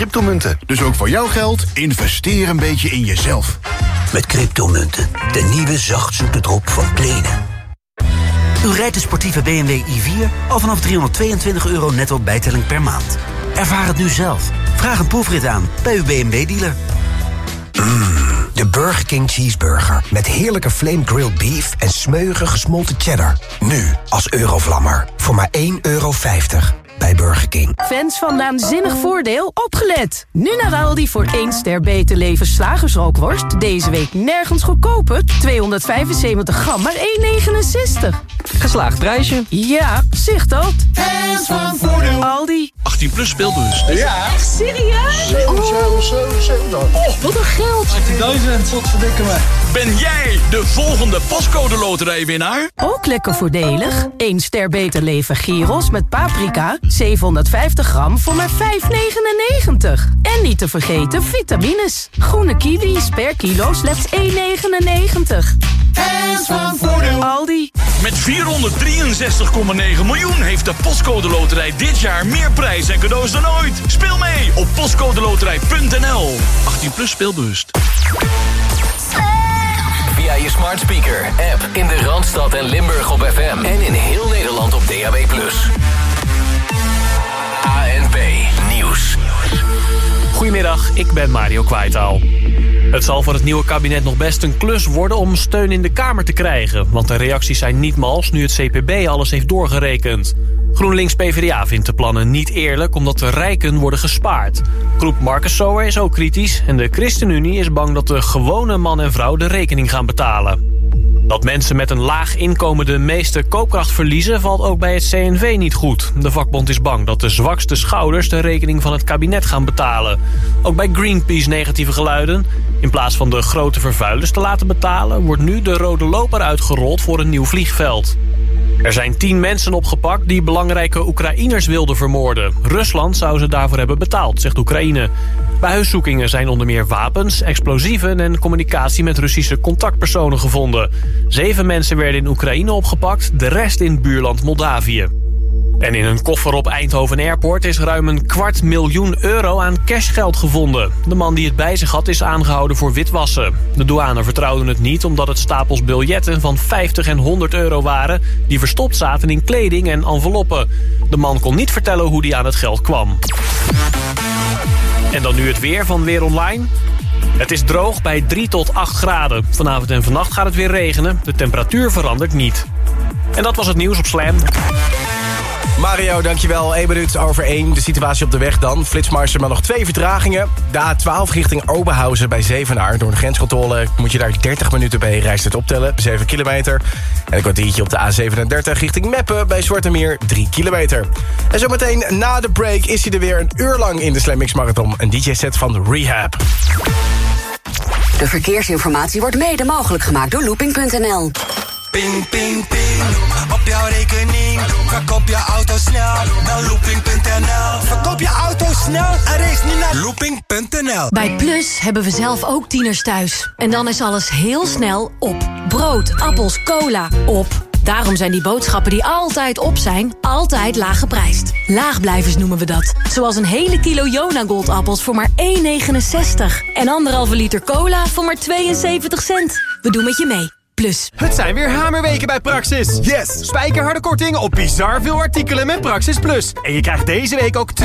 Cryptomunten. Dus ook voor jouw geld, investeer een beetje in jezelf. Met cryptomunten, de nieuwe zachtzoete drop van Plenen. U rijdt de sportieve BMW i4 al vanaf 322 euro netto bijtelling per maand. Ervaar het nu zelf. Vraag een proefrit aan bij uw BMW-dealer. Mmm, de Burger King Cheeseburger. Met heerlijke flame grilled beef en smeuige gesmolten cheddar. Nu als Eurovlammer. Voor maar 1,50 euro bij Burger King. Fans van Naanzinnig Voordeel, opgelet! Nu naar Aldi voor 1 ster beter leven slagersrookworst. Deze week nergens goedkoper. 275 gram, maar 1,69. Geslaagd prijsje. Ja, zicht dat. Fans van Voordeel. Aldi. 18 plus speelbus. Ja. Echt serieus? 7, 7, 7, 7. Oh, wat een geld. 18.000, wat verdikken me. Ben jij de volgende pascode loterijwinnaar? Ook lekker voordelig. 1 ster beter leven gyros met paprika. 750 gram voor maar 5,99. En niet te vergeten vitamines. Groene kiwis per kilo slechts 1,99. Fans van Voordeel. Aldi. Met 463,9 miljoen heeft de Postcode Loterij dit jaar meer prijs en cadeaus dan ooit. Speel mee op postcodeloterij.nl. 18 plus speelbewust. Via je smart speaker, app in de Randstad en Limburg op FM. En in heel Nederland op DAB+. Goedemiddag, ik ben Mario Kwaitaal. Het zal voor het nieuwe kabinet nog best een klus worden om steun in de Kamer te krijgen. Want de reacties zijn niet mals nu het CPB alles heeft doorgerekend. GroenLinks PvdA vindt de plannen niet eerlijk omdat de rijken worden gespaard. Groep Marcus Sower is ook kritisch en de ChristenUnie is bang dat de gewone man en vrouw de rekening gaan betalen. Dat mensen met een laag inkomen de meeste koopkracht verliezen... valt ook bij het CNV niet goed. De vakbond is bang dat de zwakste schouders... de rekening van het kabinet gaan betalen. Ook bij Greenpeace negatieve geluiden. In plaats van de grote vervuilers te laten betalen... wordt nu de rode loper uitgerold voor een nieuw vliegveld. Er zijn tien mensen opgepakt die belangrijke Oekraïners wilden vermoorden. Rusland zou ze daarvoor hebben betaald, zegt Oekraïne. Bij huiszoekingen zijn onder meer wapens, explosieven en communicatie met Russische contactpersonen gevonden. Zeven mensen werden in Oekraïne opgepakt, de rest in buurland Moldavië. En in een koffer op Eindhoven Airport is ruim een kwart miljoen euro aan cashgeld gevonden. De man die het bij zich had is aangehouden voor witwassen. De douane vertrouwde het niet omdat het stapels biljetten van 50 en 100 euro waren... die verstopt zaten in kleding en enveloppen. De man kon niet vertellen hoe hij aan het geld kwam. En dan nu het weer van Weer Online. Het is droog bij 3 tot 8 graden. Vanavond en vannacht gaat het weer regenen. De temperatuur verandert niet. En dat was het nieuws op Slam. Mario, dankjewel. 1 minuut over 1. De situatie op de weg dan. Flitsmarsen, maar nog twee vertragingen. De A12 richting Oberhausen bij Zevenaar. Door een grenscontrole moet je daar 30 minuten bij rijst optellen. 7 kilometer. En een kwartiertje op de A37 richting Meppen bij Zwartemeer. 3 kilometer. En zometeen na de break is hij er weer een uur lang in de Slam Mix Marathon. Een DJ-set van Rehab. De verkeersinformatie wordt mede mogelijk gemaakt door looping.nl. Ping, ping, ping. Op jouw rekening. Verkoop je auto snel naar looping.nl. Verkoop je auto snel en race nu naar looping.nl. Bij Plus hebben we zelf ook tieners thuis. En dan is alles heel snel op. Brood, appels, cola, op. Daarom zijn die boodschappen die altijd op zijn, altijd laag geprijsd. Laagblijvers noemen we dat. Zoals een hele kilo Jona Goldappels voor maar 1,69. En anderhalve liter cola voor maar 72 cent. We doen met je mee. Plus. Het zijn weer hamerweken bij Praxis. Yes! Spijkerharde korting op bizar veel artikelen met Praxis Plus. En je krijgt deze week ook 20%... 20%?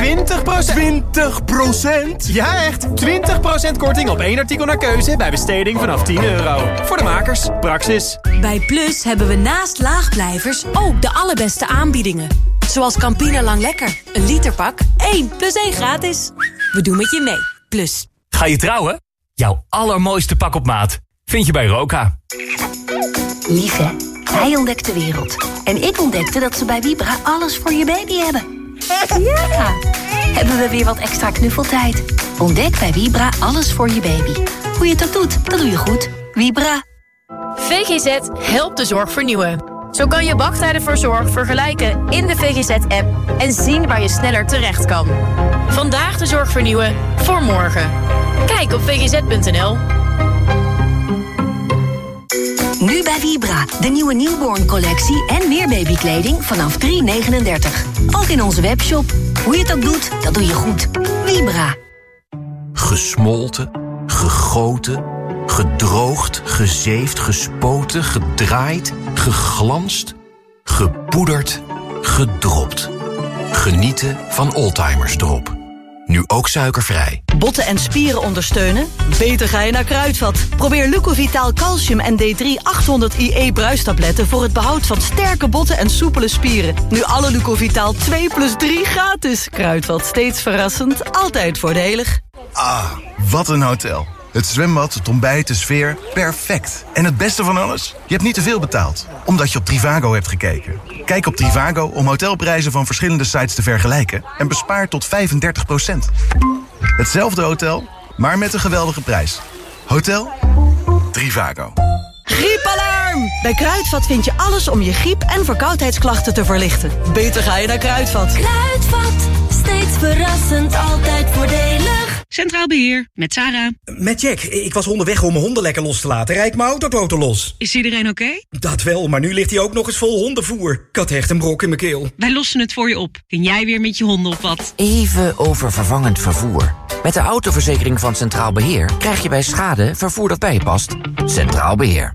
Ja, echt! 20% korting op één artikel naar keuze bij besteding vanaf 10 euro. Voor de makers, Praxis. Bij Plus hebben we naast laagblijvers ook de allerbeste aanbiedingen. Zoals Campina Lang Lekker. Een literpak, 1 plus 1 gratis. We doen met je mee. Plus. Ga je trouwen? Jouw allermooiste pak op maat vind je bij Roka. Lieve, hij ontdekt de wereld. En ik ontdekte dat ze bij Vibra alles voor je baby hebben. Ja! Hebben we weer wat extra knuffeltijd. Ontdek bij Vibra alles voor je baby. Hoe je het ook doet, dat doe je goed. Vibra. VGZ helpt de zorg vernieuwen. Zo kan je wachttijden voor zorg vergelijken in de VGZ-app... en zien waar je sneller terecht kan. Vandaag de zorg vernieuwen voor morgen. Kijk op vgz.nl. Nu bij Vibra, de nieuwe newborn collectie en meer babykleding vanaf 3,39. Ook in onze webshop. Hoe je het ook doet, dat doe je goed. Vibra. Gesmolten, gegoten, gedroogd, gezeefd, gespoten, gedraaid, geglanst, gepoederd, gedropt. Genieten van Oldtimers Drop. Nu ook suikervrij. Botten en spieren ondersteunen? Beter ga je naar Kruidvat. Probeer Lucovitaal Calcium en D3 800 IE bruistabletten... voor het behoud van sterke botten en soepele spieren. Nu alle Lucovitaal 2 plus 3 gratis. Kruidvat, steeds verrassend, altijd voordelig. Ah, wat een hotel. Het zwembad, het ontbijt, de sfeer, perfect. En het beste van alles? Je hebt niet te veel betaald, omdat je op Trivago hebt gekeken. Kijk op Trivago om hotelprijzen van verschillende sites te vergelijken... en bespaar tot 35% Hetzelfde hotel, maar met een geweldige prijs. Hotel Trivago. Griepalarm! Bij Kruidvat vind je alles om je griep- en verkoudheidsklachten te verlichten. Beter ga je naar Kruidvat. Kruidvat, verrassend, altijd voordelig. Centraal Beheer, met Sarah. Met Jack. Ik was onderweg om mijn honden lekker los te laten. Rijd mijn autoboten los. Is iedereen oké? Dat wel, maar nu ligt hij ook nog eens vol hondenvoer. Ik had echt een brok in mijn keel. Wij lossen het voor je op. Kun jij weer met je honden op wat? Even over vervangend vervoer. Met de autoverzekering van Centraal Beheer krijg je bij schade vervoer dat bij je past. Centraal Beheer.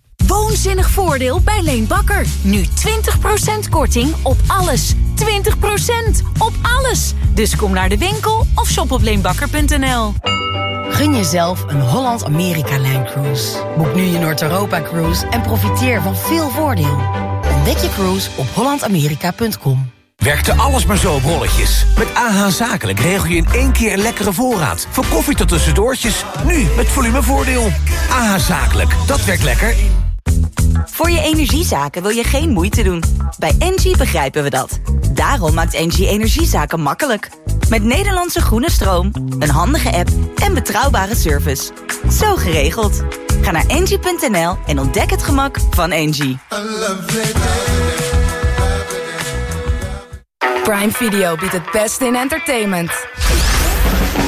Woonzinnig voordeel bij Leen Bakker. Nu 20% korting op alles. 20% op alles. Dus kom naar de winkel of shop op leenbakker.nl. Gun jezelf een Holland-Amerika-Line Cruise. Boek nu je Noord-Europa-cruise en profiteer van veel voordeel. Ontdek je cruise op hollandamerika.com. Werkte alles maar zo op rolletjes. Met AH Zakelijk regel je in één keer een lekkere voorraad. Van koffie tot tussendoortjes. Nu met volumevoordeel. AH Zakelijk, dat werkt lekker. Voor je energiezaken wil je geen moeite doen. Bij Engie begrijpen we dat. Daarom maakt Engie energiezaken makkelijk. Met Nederlandse groene stroom, een handige app en betrouwbare service. Zo geregeld. Ga naar engie.nl en ontdek het gemak van Engie. Prime Video biedt het beste in entertainment.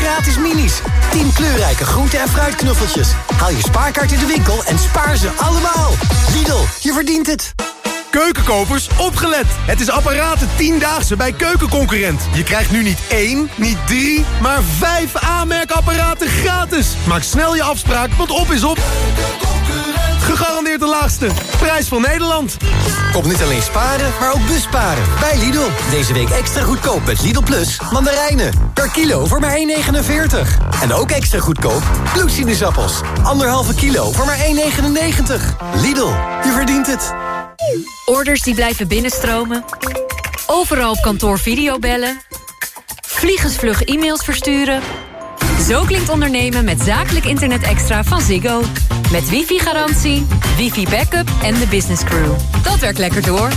gratis minis. 10 kleurrijke groente- en fruitknuffeltjes. Haal je spaarkaart in de winkel en spaar ze allemaal. Lidl, je verdient het. Keukenkopers, opgelet! Het is apparaten 10-daagse bij Keukenconcurrent. Je krijgt nu niet één, niet drie, maar vijf aanmerkapparaten gratis. Maak snel je afspraak, want op is op. Gegarandeerd de laagste. Prijs van Nederland. Kom niet alleen sparen, maar ook busparen. Bij Lidl. Deze week extra goedkoop met Lidl Plus. Mandarijnen. Per kilo voor maar 1,49. En ook extra goedkoop bloedsinusappels. Anderhalve kilo voor maar 1,99. Lidl, je verdient het. Orders die blijven binnenstromen. Overal op kantoor videobellen. Vliegensvlug e-mails versturen. Zo klinkt ondernemen met zakelijk internet extra van Ziggo. Met wifi-garantie, wifi-backup en de business crew. Dat werkt lekker door.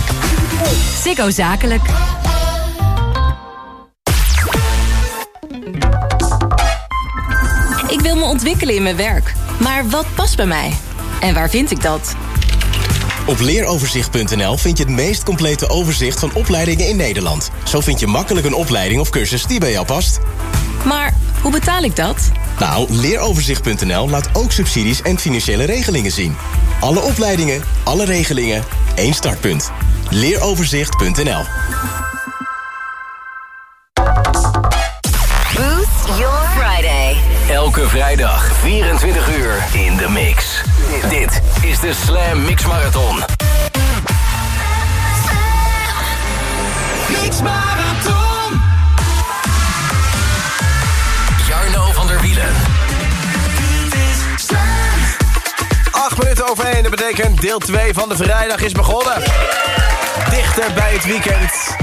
Ziggo Zakelijk. Ik wil me ontwikkelen in mijn werk. Maar wat past bij mij? En waar vind ik dat? Op leeroverzicht.nl vind je het meest complete overzicht van opleidingen in Nederland. Zo vind je makkelijk een opleiding of cursus die bij jou past. Maar hoe betaal ik dat? Nou, leeroverzicht.nl laat ook subsidies en financiële regelingen zien. Alle opleidingen, alle regelingen, één startpunt. Leeroverzicht.nl Boost Your Friday. Elke vrijdag 24 uur in de mix. Dit is de Slam Mix Marathon. Mix Marathon! 8 minuten overheen. Dat betekent deel 2 van de vrijdag is begonnen. Dichter bij het weekend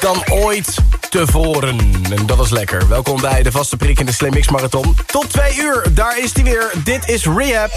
dan ooit tevoren. En dat was lekker. Welkom bij de vaste prik in de Slim Mix Marathon. Tot 2 uur, daar is hij weer. Dit is Rehab.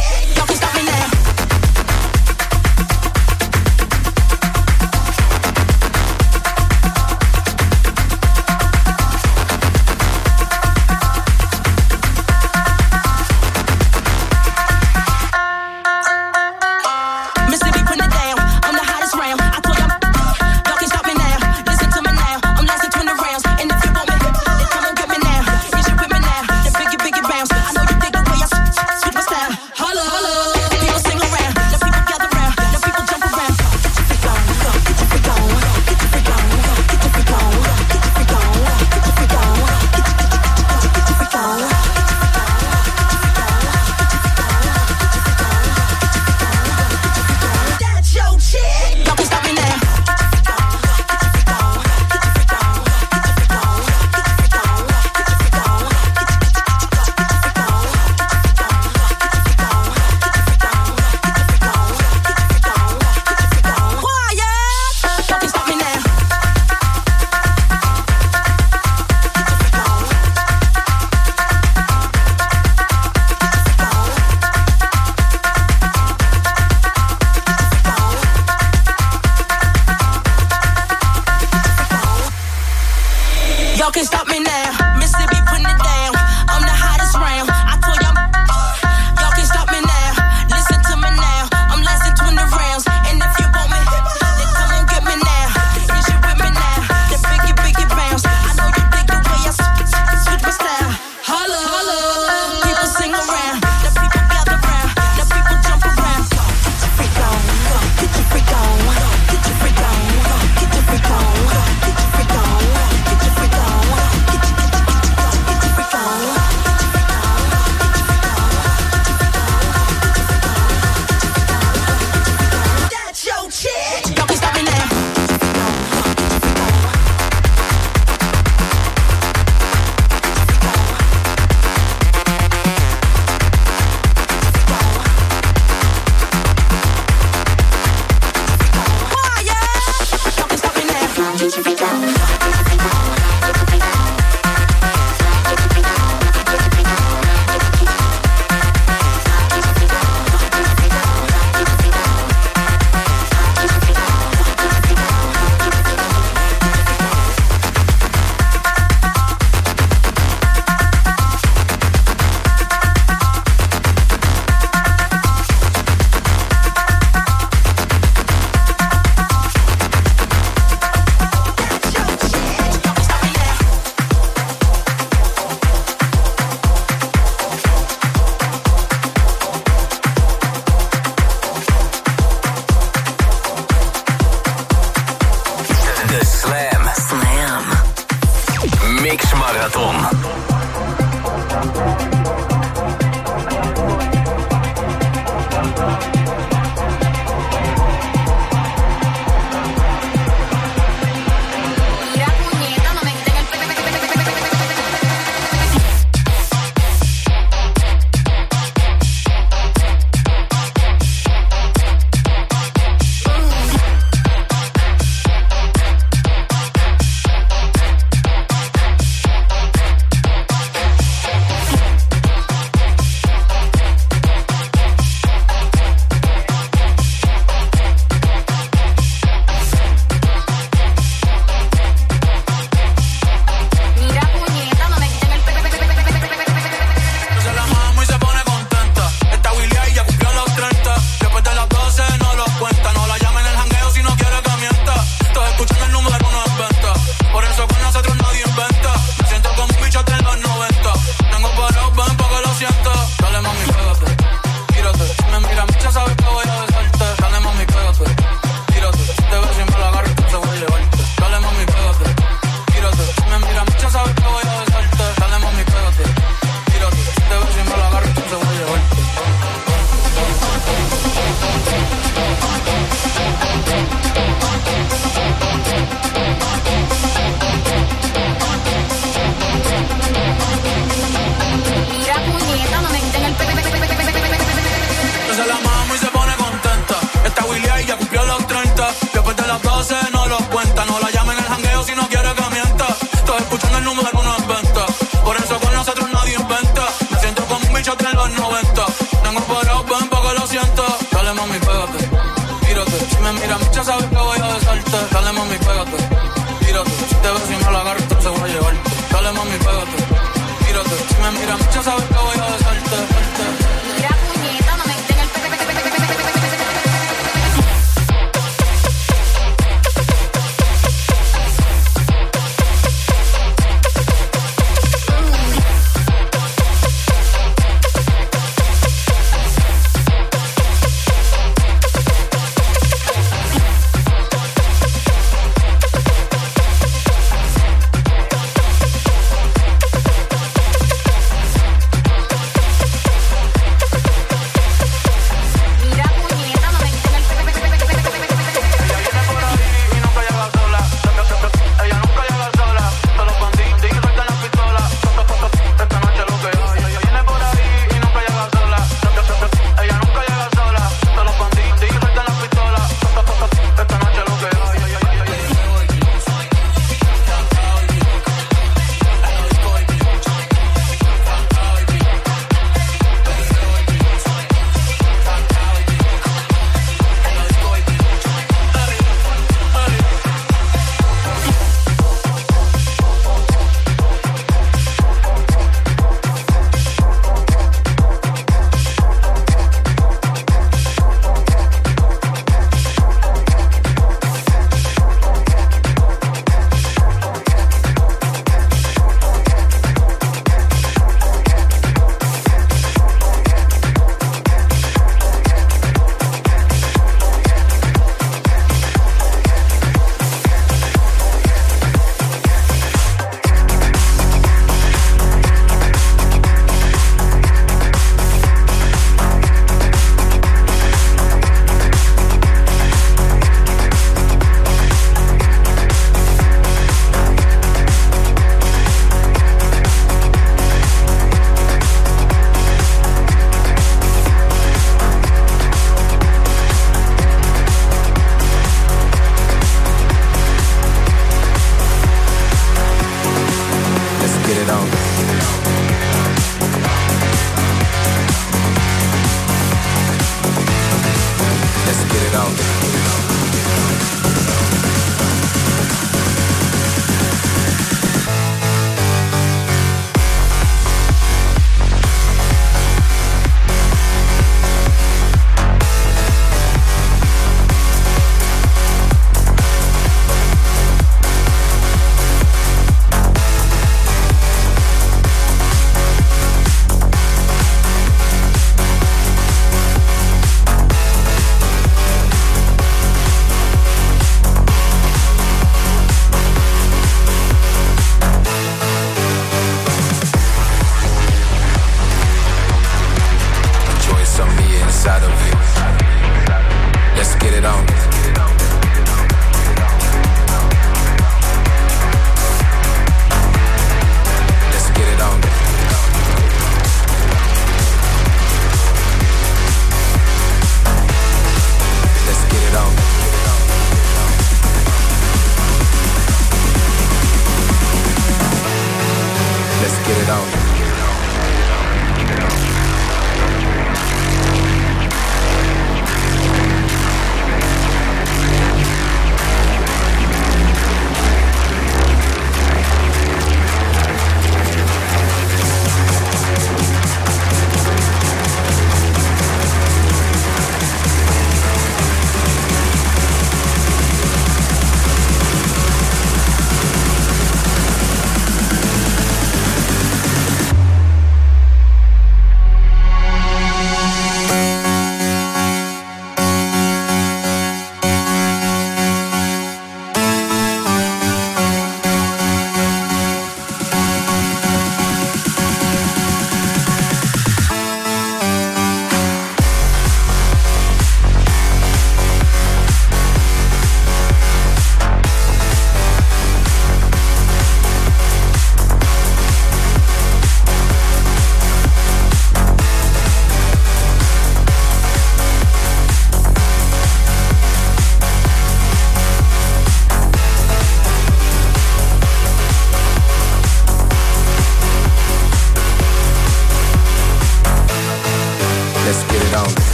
cosas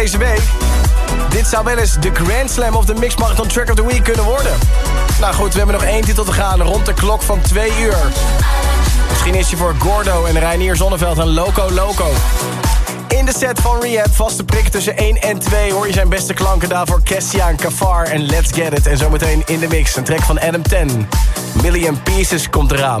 deze week. Dit zou wel eens de Grand Slam of de Mix Marathon Track of the Week kunnen worden. Nou goed, we hebben nog één titel te gaan rond de klok van twee uur. Misschien is hij voor Gordo en Reinier Zonneveld een Loco Loco. In de set van Rehab, vaste prik tussen 1 en 2... hoor je zijn beste klanken daarvoor Kessian, Kafar en Let's Get It. En zometeen in de mix, een track van Adam 10. Million Pieces komt eraan.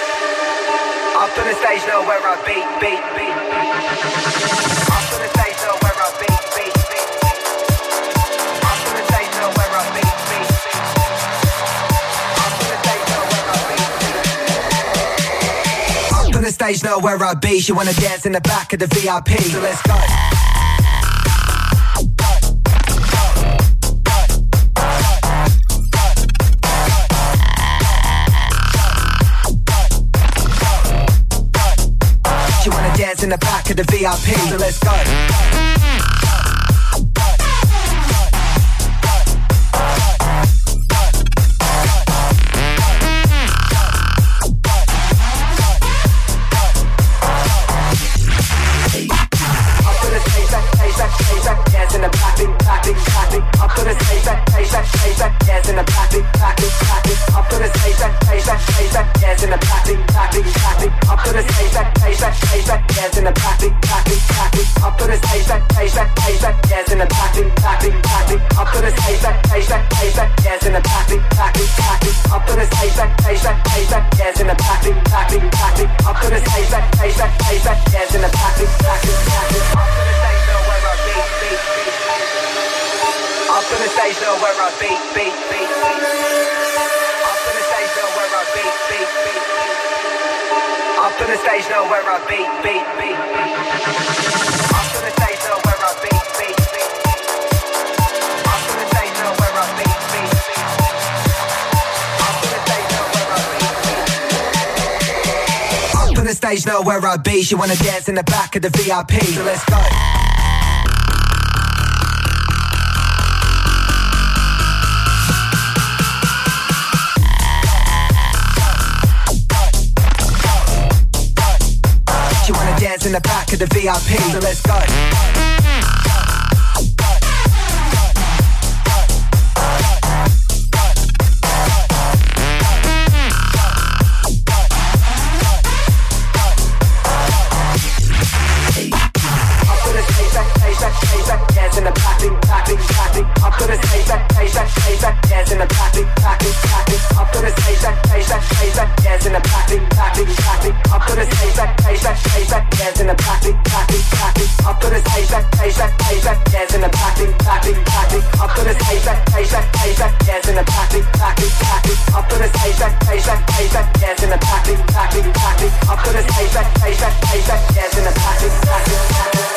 Up to the stage, now where I be, be, be. Up to the stage, now where I be, be, be. Up to the stage, now where I be. Up to the stage, where I. She wanna dance in the back of the VIP. So let's go. In the back of the VIP. So let's go. know where I be. She wanna dance in the back of the VIP. So let's go. She wanna dance in the back of the VIP. So let's go. clapping, clapping, clapping. Up on the stage, back, stage, back, stage, back. Dance in the clapping, clapping, clapping. Up on the stage, back, stage, back, stage, back. Dance in the clapping, clapping, clapping. Up on the stage, back, stage, back, stage, back. Dance in the clapping, clapping, clapping.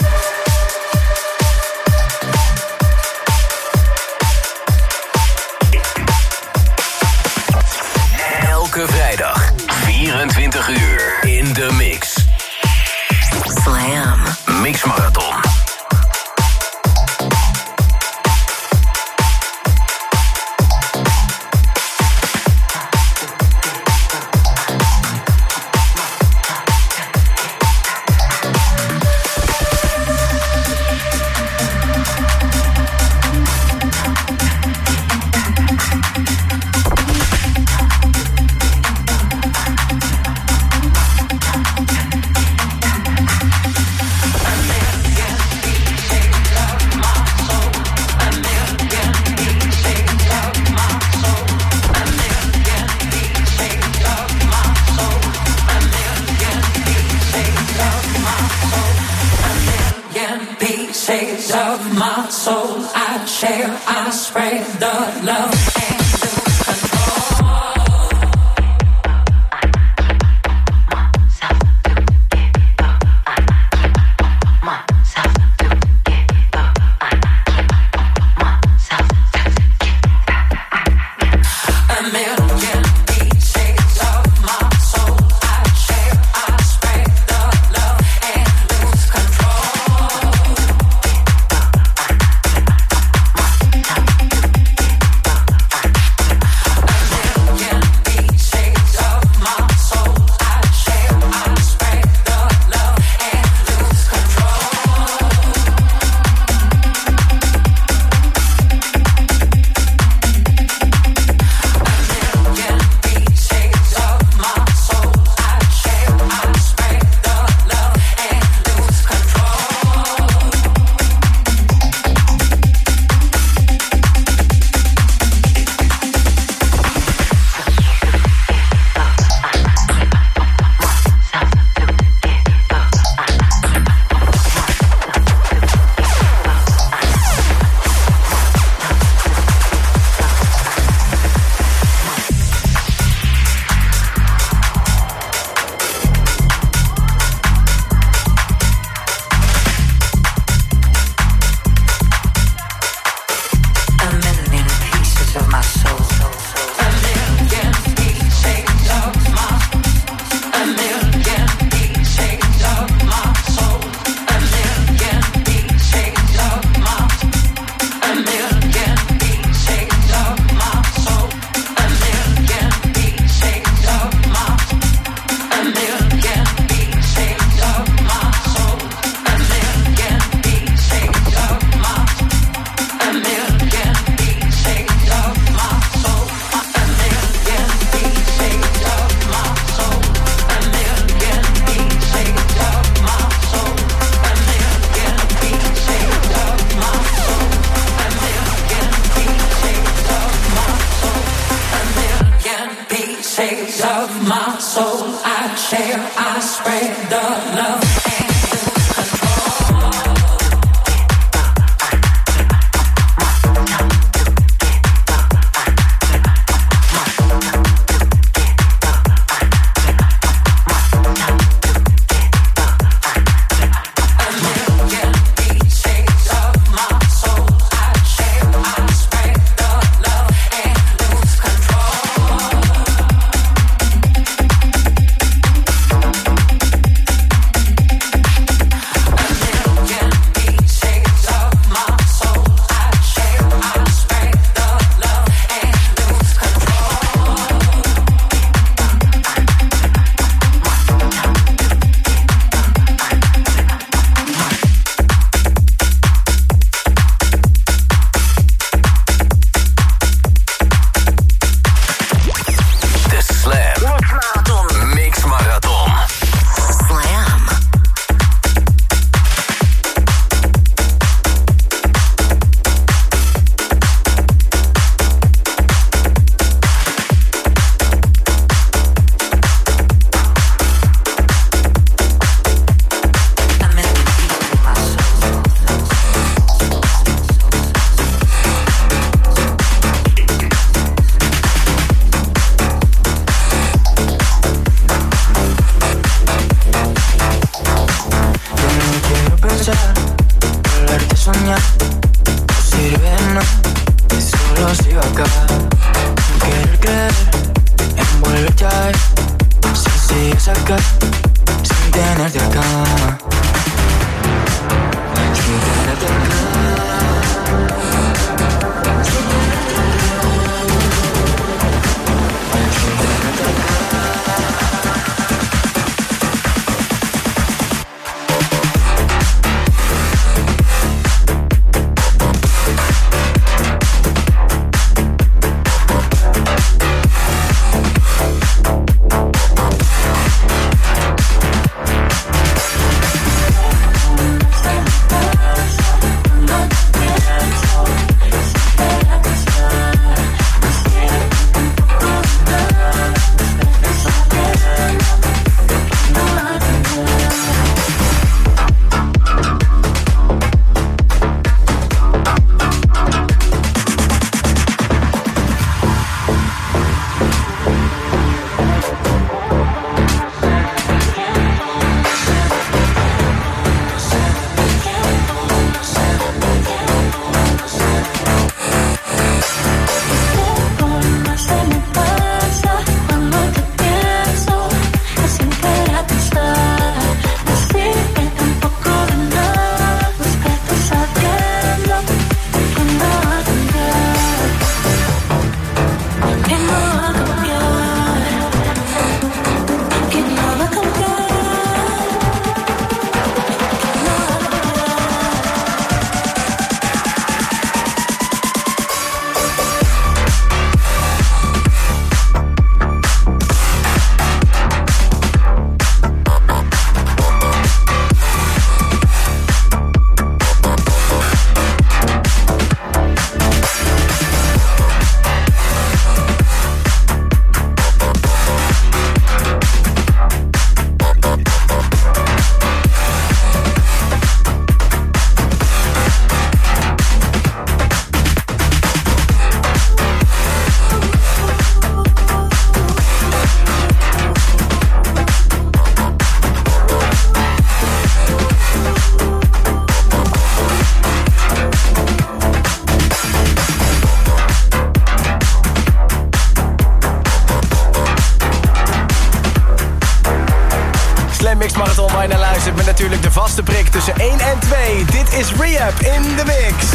Is Rehab in de mix.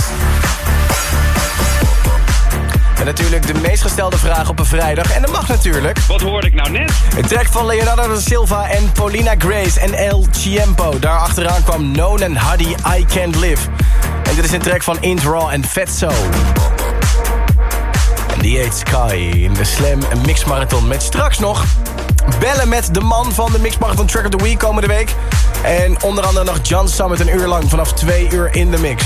En natuurlijk de meest gestelde vraag op een vrijdag. En dat mag natuurlijk. Wat hoorde ik nou net? Een track van Leonardo da Silva en Paulina Grace en El Chiempo. Daar achteraan kwam Known and Huddy I Can't Live. En dit is een track van Int Raw en Fatso. En die heet Sky in de Slam Mix Marathon. Met straks nog bellen met de man van de Mix Marathon Track of the Week komende week. En onder andere nog John Summit een uur lang, vanaf twee uur in de mix.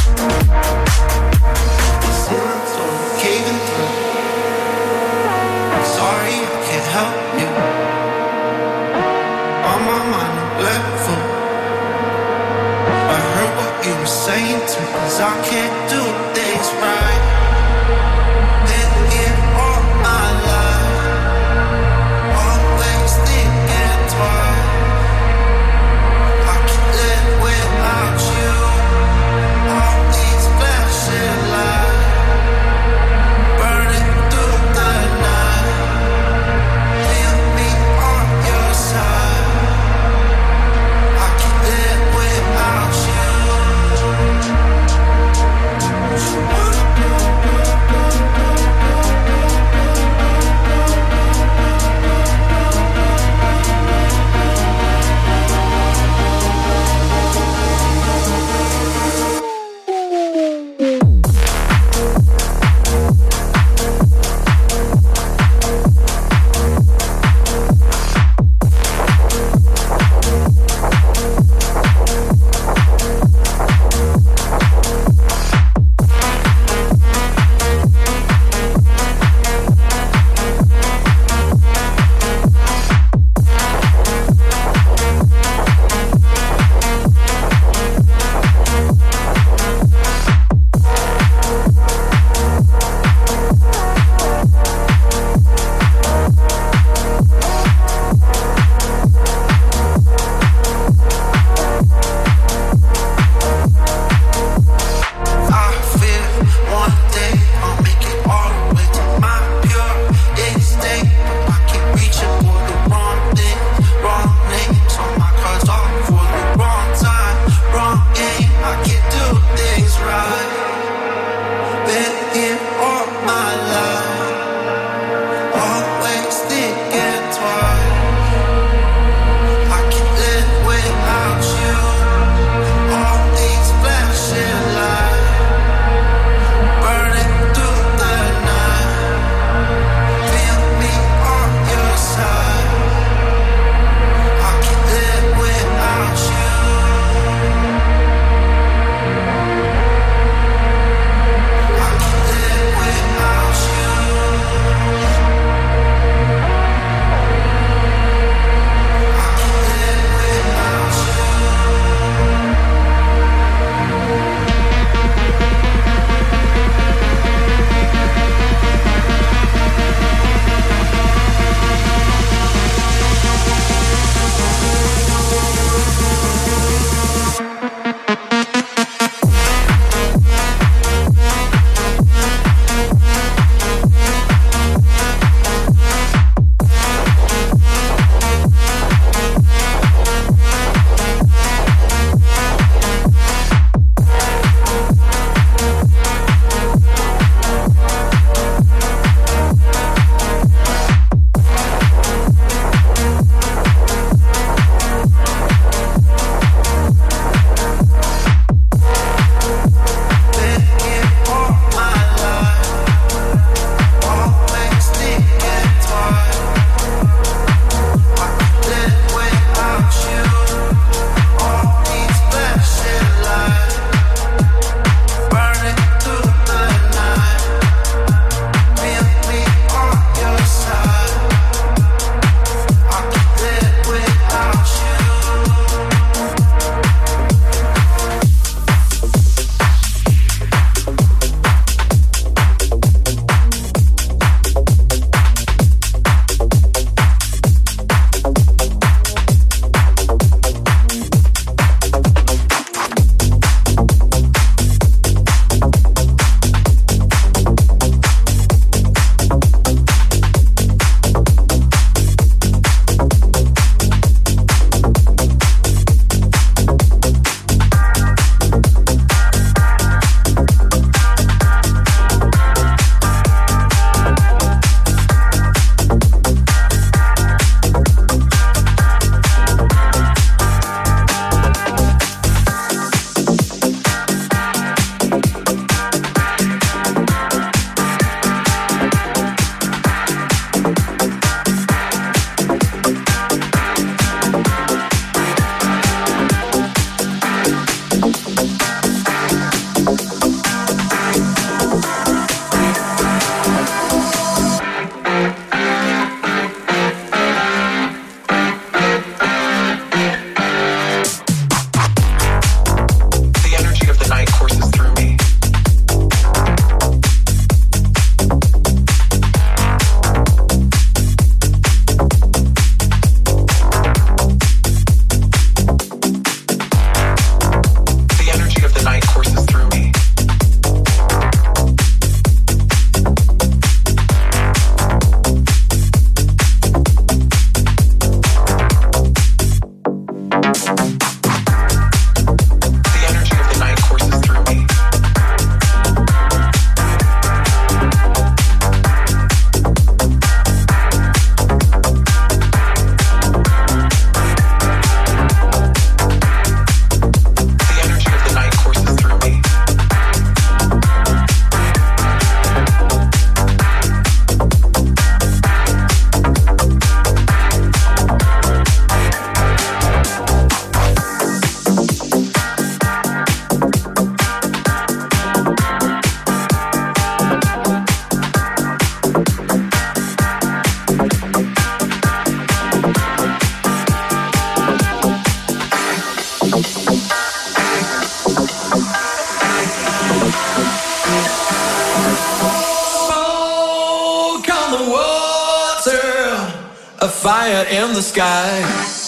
a fire in the sky.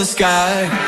The sky.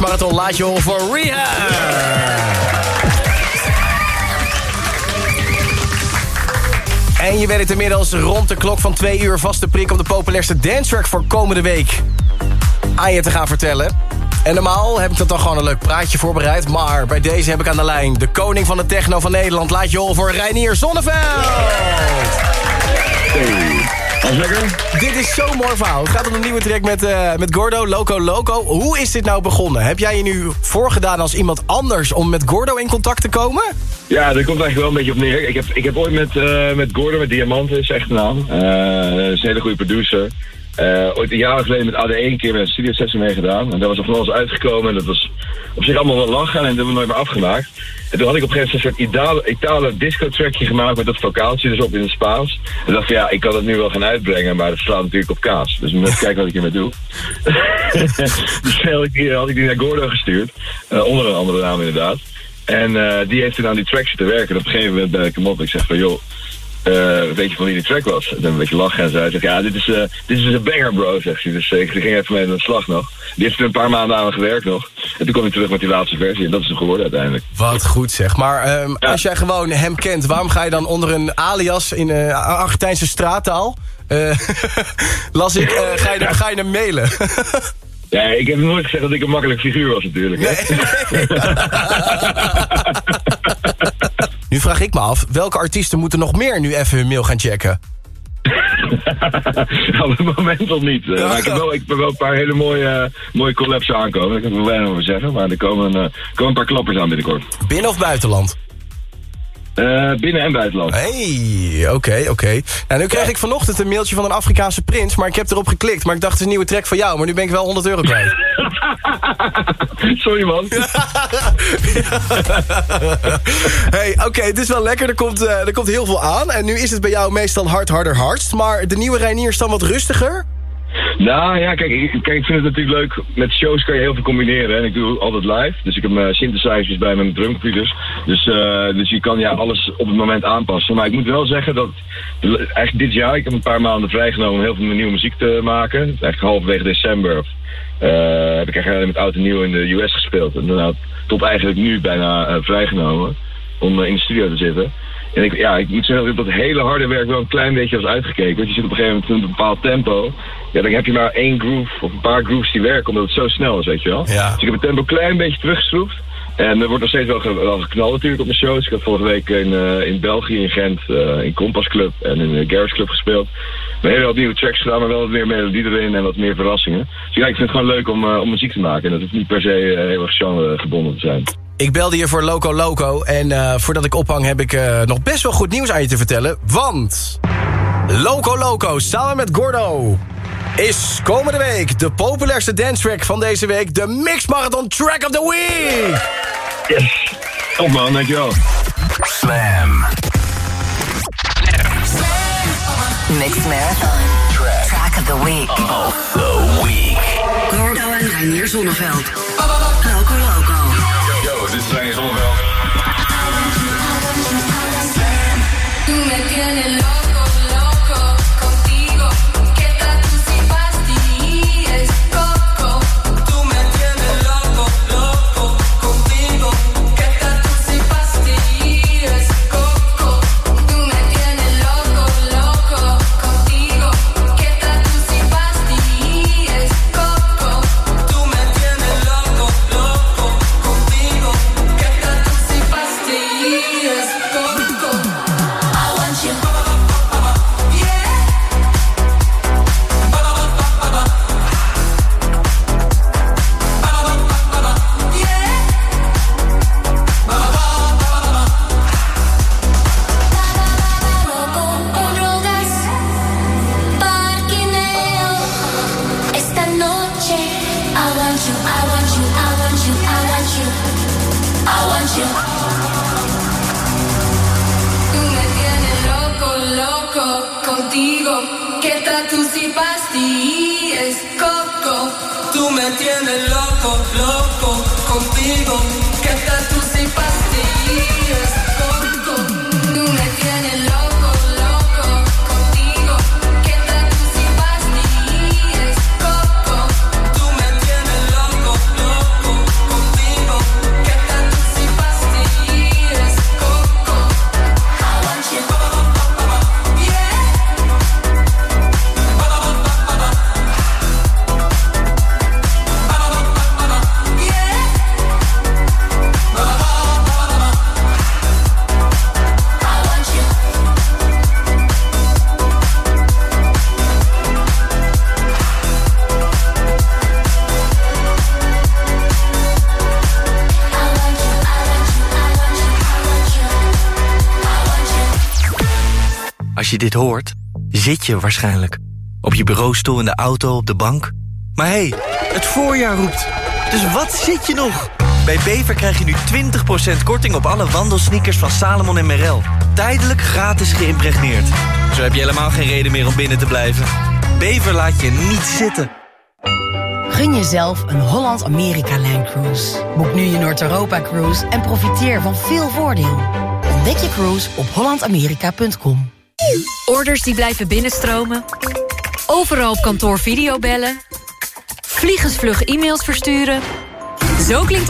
Marathon laat je horen voor Rehab. En je weet het inmiddels rond de klok van twee uur vaste prik... om de populairste dance track voor komende week aan je te gaan vertellen. En normaal heb ik dat dan gewoon een leuk praatje voorbereid... maar bij deze heb ik aan de lijn de koning van de techno van Nederland... laat je horen voor Reinier Zonneveld. Lekker? Dit is zo'n mooi verhaal. Het gaat om een nieuwe track met, eh, met Gordo, Loco Loco. Hoe is dit nou begonnen? Heb jij je nu voorgedaan als iemand anders om met Gordo in contact te komen? Ja, daar komt eigenlijk wel een beetje op neer. Ik heb, ik heb ooit met, eh met Gordon, met Diamanten, is echt een naam. Eh, is een hele goede producer. Eh, ooit een jaar geleden met AD1 een keer met een studio sessie meegedaan. En daar was er van alles uitgekomen. En dat was op zich allemaal wel lachen. En dat hebben we nooit meer afgemaakt. En toen had ik op een gegeven moment een soort Italo disco trackje gemaakt met dat vocaaltje dus op in het Spaans. En dacht van ja, ik kan het nu wel gaan uitbrengen, maar het slaat natuurlijk op kaas. Dus we moeten kijken wat ik hiermee doe. dus die, had ik die naar Gordo gestuurd. Eh, onder een andere naam inderdaad. En eh, die heeft toen aan die track zitten werken. En op een gegeven moment ben ik hem op. Ik zeg van joh, eh, weet je van wie die track was? En dan een beetje lachen en zo. Hij zegt, ja, dit is, eh, dit is een banger, bro, zegt hij. Dus eh, ik ging even mee aan de slag nog. Die heeft er een paar maanden aan gewerkt nog. En toen kwam hij terug met die laatste versie. En dat is hem geworden uiteindelijk. Wat goed zeg. Maar ehm, als jij gewoon hem kent, waarom ga je dan onder een alias in eh Argentijnse straattaal... eh, las ik, eh, ga, je, ga je hem mailen? Ja, ik heb nooit gezegd dat ik een makkelijk figuur was natuurlijk. hè. nu vraag ik me af, welke artiesten moeten nog meer nu even hun mail gaan checken? Op het moment nog niet. eh, maar ik heb, wel, ik heb wel een paar hele mooie, mooie collabs aankomen. Daar kan ik wel weinig over zeggen. Maar er komen, eh, komen een paar klappers aan binnenkort. Binnen of buitenland? Eh, binnen en buitenland. Hey, oké, oké. Nou, nu kreeg ik vanochtend een mailtje van een Afrikaanse prins... maar ik heb erop geklikt. Maar ik dacht, het is een nieuwe track van jou. Maar nu ben ik wel 100 euro kwijt. Sorry man. hey, oké, het is wel lekker. Er komt, eh, er komt heel veel aan. En nu is het bij jou meestal hard, harder, hardst. Maar de nieuwe Reinier is dan wat rustiger? Nou ja, kijk ik, kijk, ik vind het natuurlijk leuk. Met shows kan je heel veel combineren. En ik doe altijd live. Dus ik heb mijn synthesizers bij mijn drumcomputers. Dus, eh, dus je kan ja, alles op het moment aanpassen. Maar ik moet wel zeggen dat eigenlijk dit jaar, ik heb een paar maanden vrijgenomen om heel veel nieuwe muziek te maken. Eigenlijk halverwege december eh, heb ik eigenlijk met oud en nieuw in de US gespeeld. En daarna tot eigenlijk nu bijna eh, vrijgenomen om eh, in de studio te zitten. En ik, ja, ik moet zeggen dat dat hele harde werk wel een klein beetje was uitgekeken. Want je zit op een gegeven moment in een bepaald tempo. Ja, dan heb je maar één groove of een paar grooves die werken, omdat het zo snel is, weet je wel. Ja. Dus ik heb het tempo een klein beetje teruggeschroefd. En er wordt nog steeds wel, ge- wel geknald natuurlijk op mijn shows. Ik heb vorige week in, eh, in België, in Gent, eh, in Compass Club en in de Garage Club gespeeld. Een hele hoop nieuwe tracks gedaan, maar wel wat meer melodie erin en wat meer verrassingen. Dus ja, ik vind het gewoon leuk om, eh, om muziek te maken. En dat hoeft niet per se heel erg genre gebonden te zijn. Ik belde je voor Loco Loco. En eh, voordat ik ophang heb ik eh, nog best wel goed nieuws aan je te vertellen. Want Loco Loco samen met Gordo is komende week de populairste dance track van deze week. De Mix Marathon Track of the Week. Yes. Top man, dankjewel. Slam. Mix Marathon. Track of the Week. Of the Week. Gordo en Reinier Zonneveld. Loco Loco. Yo, dit is tienes Tú me tienes loco, loco contigo. Que estás tú si pasti coco. Tú me tienes loco, loco contigo. Que estás tú si pasti. Als je dit hoort, zit je waarschijnlijk. Op je bureaustoel, in de auto, op de bank. Maar hé, hey, het voorjaar roept. Dus wat zit je nog? Bij Bever krijg je nu 20% korting op alle wandelsneakers van Salomon en Merrell. Tijdelijk gratis geïmpregneerd. Zo heb je helemaal geen reden meer om binnen te blijven. Bever laat je niet zitten. Gun jezelf een Holland-Amerika-lijn cruise. Boek nu je Noord-Europa-cruise en profiteer van veel voordeel. Ontdek je cruise op hollandamerika.com. Orders die blijven binnenstromen. Overal op kantoor videobellen. Vliegensvlug e-mails versturen. Zo klinkt